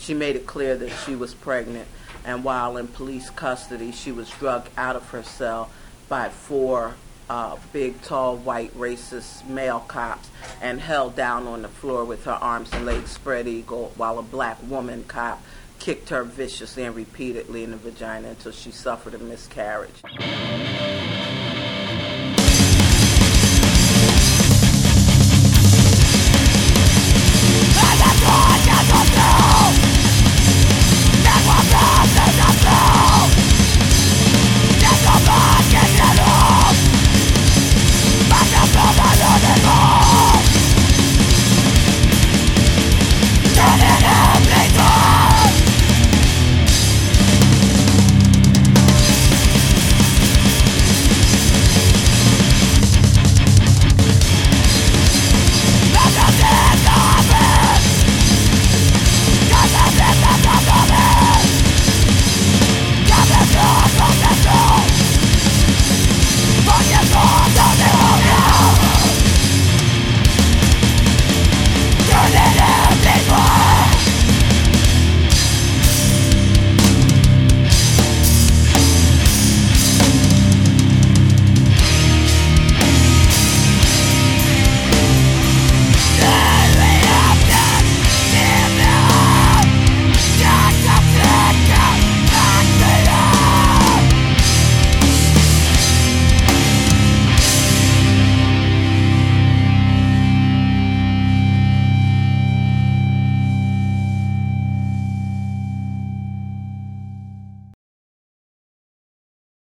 She made it clear that she was pregnant, and while in police custody, she was drugged out of her cell by four uh, big, tall, white, racist male cops and held down on the floor with her arms and legs spread eagle while a black woman cop kicked her viciously and repeatedly in the vagina until she suffered a miscarriage.